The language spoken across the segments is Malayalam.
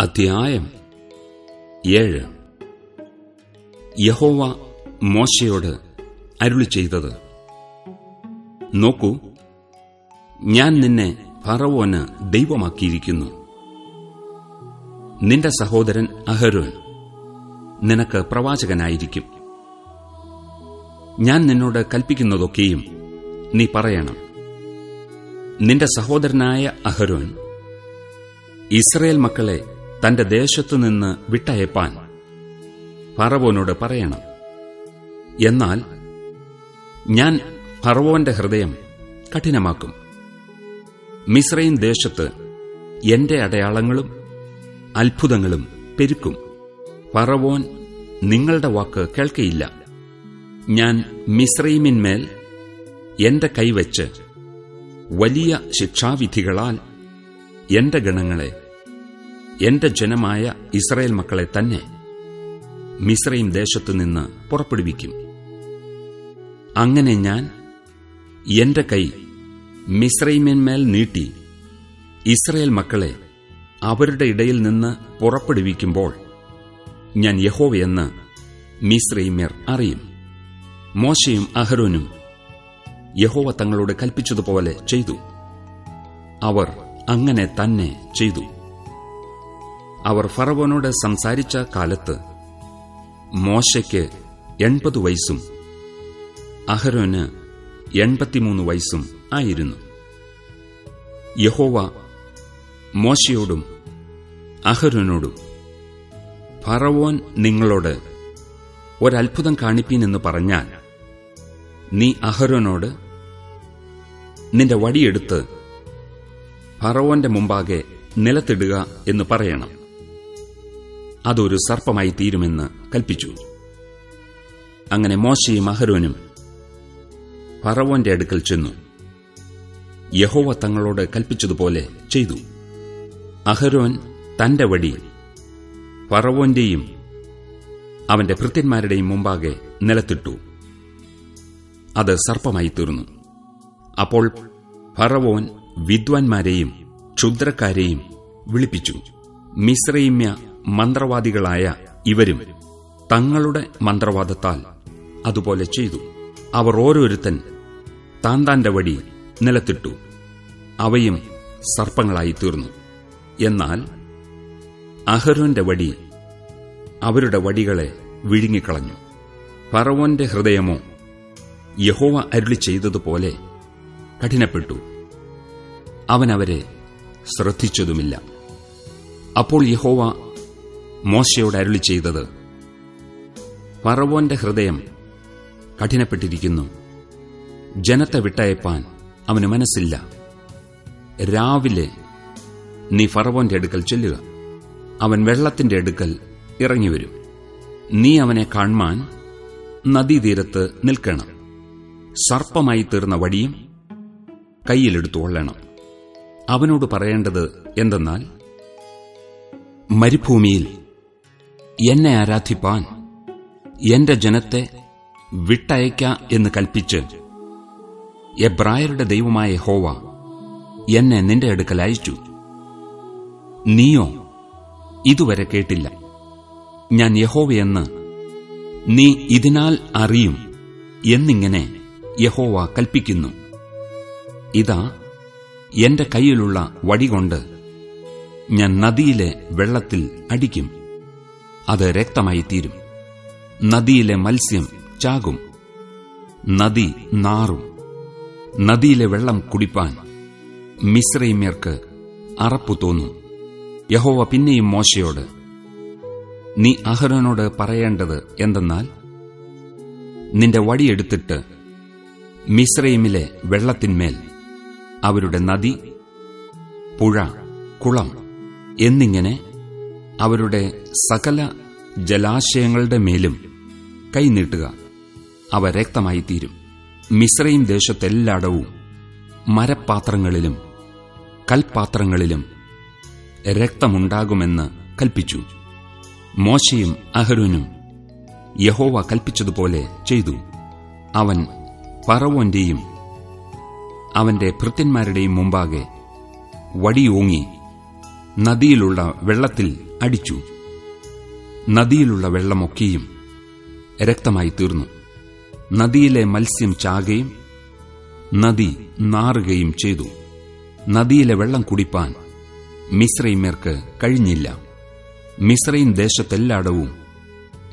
അധ്യായം ഏഴ്. യഹോവ മോശയോട് അരുളി ചെയ്തത് നോക്കൂ ഞാൻ നിന്നെ ഫറവോന് ദൈവമാക്കിയിരിക്കുന്നു. നിന്റെ സഹോദരൻ അഹരോൻ നിനക്ക് പ്രവാചകനായിരിക്കും. ഞാൻ നിന്നോട് കൽപ്പിക്കുന്നതൊക്കെയും നീ പറയണം. നിന്റെ സഹോദരനായ അഹരോൻ ഇസ്രയേൽ മക്കളെ തന്റെ ദേശത്തുനിന്ന് വിട്ടയപ്പാൻ ഫറവോനോട് പറയണം. എന്നാൽ ഞാൻ ഫറവോന്റെ ഹൃദയം കഠിനമാക്കും. മിസ്രൈൻ ദേശത്ത് എന്റെ അടയാളങ്ങളും അത്ഭുതങ്ങളും പെരുക്കും. ഫറവോൻ നിങ്ങളുടെ വാക്ക് കേൾക്കയില്ല. ഞാൻ മിസ്രൈമിന്മേൽ എന്റെ കൈവച്ച് വലിയ ശിക്ഷാവിധികളാൽ എന്റെ ഗണങ്ങളെ എന്റെ ജനമായ ഇസ്രായേൽ മക്കളെ തന്നെ ദേശത്തു നിന്ന് പുറപ്പെടുവിക്കും. അങ്ങനെ ഞാൻ എന്റെ കൈ മിശ്രൈമിന്മേൽ നീട്ടി ഇസ്രായേൽ മക്കളെ അവരുടെ ഇടയിൽ നിന്ന് പുറപ്പെടുവിക്കുമ്പോൾ ഞാൻ യഹോവയെന്ന് മിശ്രൈമ്യർ അറിയും. മോശയും അഹരോനും യഹോവ തങ്ങളോട് കൽപ്പിച്ചതുപോലെ ചെയ്തു. അവർ അങ്ങനെ തന്നെ ചെയ്തു. അവർ ഫറവോനോട് സംസാരിച്ച കാലത്ത് മോശയ്ക്ക് എൺപത് വയസ്സും അഹരോന് എൺപത്തിമൂന്ന് വയസ്സും ആയിരുന്നു. യഹോവ മോശയോടും അഹരോനോടും ഫറവോൻ നിങ്ങളോട് ഒരത്ഭുതം കാണിപ്പീനെന്ന് പറഞ്ഞാൽ നീ അഹരോനോട് നിന്റെ വടിയെടുത്ത് ഫറവോന്റെ മുമ്പാകെ നിലത്തിടുക എന്ന് പറയണം. അതൊരു സർപ്പമായി തീരുമെന്ന് കൽപ്പിച്ചു. അങ്ങനെ മോശയും അഹരോനും ഫറവോന്റെ അടുക്കൽ ചെന്നു. യഹോവ തങ്ങളോട് കൽപ്പിച്ചതുപോലെ ചെയ്തു. അഹരോൻ തന്റെ വടി ഫറവോന്റെയും അവന്റെ ഭൃത്യന്മാരുടെയും മുമ്പാകെ നിലത്തിട്ടു. അത് സർപ്പമായി തീർന്നു. അപ്പോൾ ഫറവോൻ വിദ്വാൻമാരെയും ക്ഷുദ്രക്കാരെയും വിളിപ്പിച്ചു. മിശ്രൈമ്യ മന്ത്രവാദികളായ ഇവരും തങ്ങളുടെ മന്ത്രവാദത്താൽ അതുപോലെ ചെയ്തു. അവർ ഓരോരുത്തൻ താൻ താന്റെ വടി നിലത്തിട്ടു. അവയും സർപ്പങ്ങളായി തീർന്നു എന്നാൽ അഹരോന്റെ വടി അവരുടെ വടികളെ വിഴുങ്ങിക്കളഞ്ഞു. ഫറവോന്റെ ഹൃദയമോ യഹോവ അരുളി ചെയ്തതുപോലെ കഠിനപ്പെട്ടു. അവനവരെ ശ്രദ്ധിച്ചതുമില്ല. അപ്പോൾ യഹോവ മോശയോട് അരുളി ചെയ്തത്. പറവോന്റെ ഹൃദയം കഠിനപ്പെട്ടിരിക്കുന്നു. ജനത്തെ വിട്ടയപ്പാൻ അവന് മനസ്സില്ല. രാവിലെ നീ ഫറവോന്റെ അടുക്കൽ ചെല്ലുക. അവൻ വെള്ളത്തിന്റെ അടുക്കൽ ഇറങ്ങിവരും നീ അവനെ കാൺമാൻ നദീതീരത്ത് നിൽക്കണം. സർപ്പമായി തീർന്ന വടിയും കയ്യിലെടുത്തുകൊള്ളണം അവനോട് പറയേണ്ടത് എന്തെന്നാൽ മരുഭൂമിയിൽ എന്നെ ആരാധിപ്പാൻ എന്റെ ജനത്തെ വിട്ടയക്ക എന്ന് കൽപ്പിച്ച് എബ്രായരുടെ ദൈവമായ ഹോവ എന്നെ നിന്റെ അടുക്കൽ അയച്ചു. നീയോ ഇതുവരെ കേട്ടില്ല. ഞാൻ യഹോവയെന്ന് നീ ഇതിനാൽ അറിയും എന്നിങ്ങനെ യഹോവ കൽപ്പിക്കുന്നു. ഇതാ എന്റെ കയ്യിലുള്ള വടികൊണ്ട് ഞാൻ നദിയിലെ വെള്ളത്തിൽ അടിക്കും. അത് രക്തമായി തീരും നദിയിലെ മത്സ്യം ചാകും. നദി നാറും. നദിയിലെ വെള്ളം കുടിപ്പാൻ മിശ്രൈമ്യർക്ക് അറപ്പു തോന്നും. യഹോവ പിന്നെയും മോശയോട് നീ അഹരനോട് പറയേണ്ടത് എന്തെന്നാൽ നിന്റെ വടിയെടുത്തിട്ട് മിശ്രൈമിലെ വെള്ളത്തിന്മേൽ അവരുടെ നദി പുഴ കുളം എന്നിങ്ങനെ അവരുടെ സകല ജലാശയങ്ങളുടെ മേലും കൈനീട്ടുക അവ രക്തമായി തീരും മിശ്രയും ദേശത്തെല്ലായിടവും മരപ്പാത്രങ്ങളിലും കൽപ്പാത്രങ്ങളിലും രക്തമുണ്ടാകുമെന്ന് കൽപ്പിച്ചു. മോശയും അഹരുനും യഹോവ കൽപ്പിച്ചതുപോലെ ചെയ്തു. അവൻ പറവോന്റെയും അവന്റെ ഭൃത്യന്മാരുടെയും മുമ്പാകെ വടിയോങ്ങി നദിയിലുള്ള വെള്ളത്തിൽ അടിച്ചു. നദിയിലുള്ള വെള്ളമൊക്കെയും രക്തമായി തീർന്നു. നദിയിലെ മത്സ്യം ചാകുകയും നദി നാറുകയും ചെയ്തു. നദിയിലെ വെള്ളം കുടിപ്പാൻ മിശ്രൈമേർക്ക് കഴിഞ്ഞില്ല. മിശ്രൈം ദേശത്തെല്ലായിടവും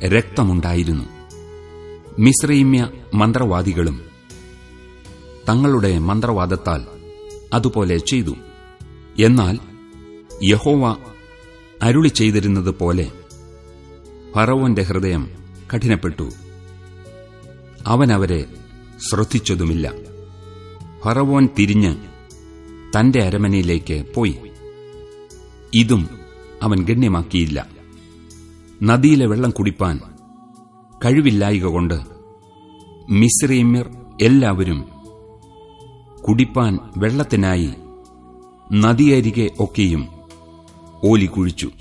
രക്തമുണ്ടായിരുന്നു. മിശ്രൈമ്യ മന്ത്രവാദികളും തങ്ങളുടെ മന്ത്രവാദത്താൽ അതുപോലെ ചെയ്തു. എന്നാൽ യഹോവ അരുളി ചെയ്തിരുന്നത് പോലെ ഫറവോന്റെ ഹൃദയം കഠിനപ്പെട്ടു. അവൻ അവരെ ശ്രദ്ധിച്ചതുമില്ല. ഫറവോൻ തിരിഞ്ഞ് തന്റെ അരമനയിലേക്ക് പോയി. ഇതും അവൻ ഗണ്യമാക്കിയില്ല. നദിയിലെ വെള്ളം കുടിപ്പാൻ കഴിവില്ലായിക കൊണ്ട് മിശ്രീമ്യർ എല്ലാവരും കുടിപ്പാൻ വെള്ളത്തിനായി നദിയരികെ ഒക്കെയും ഓലി കുഴിച്ചു.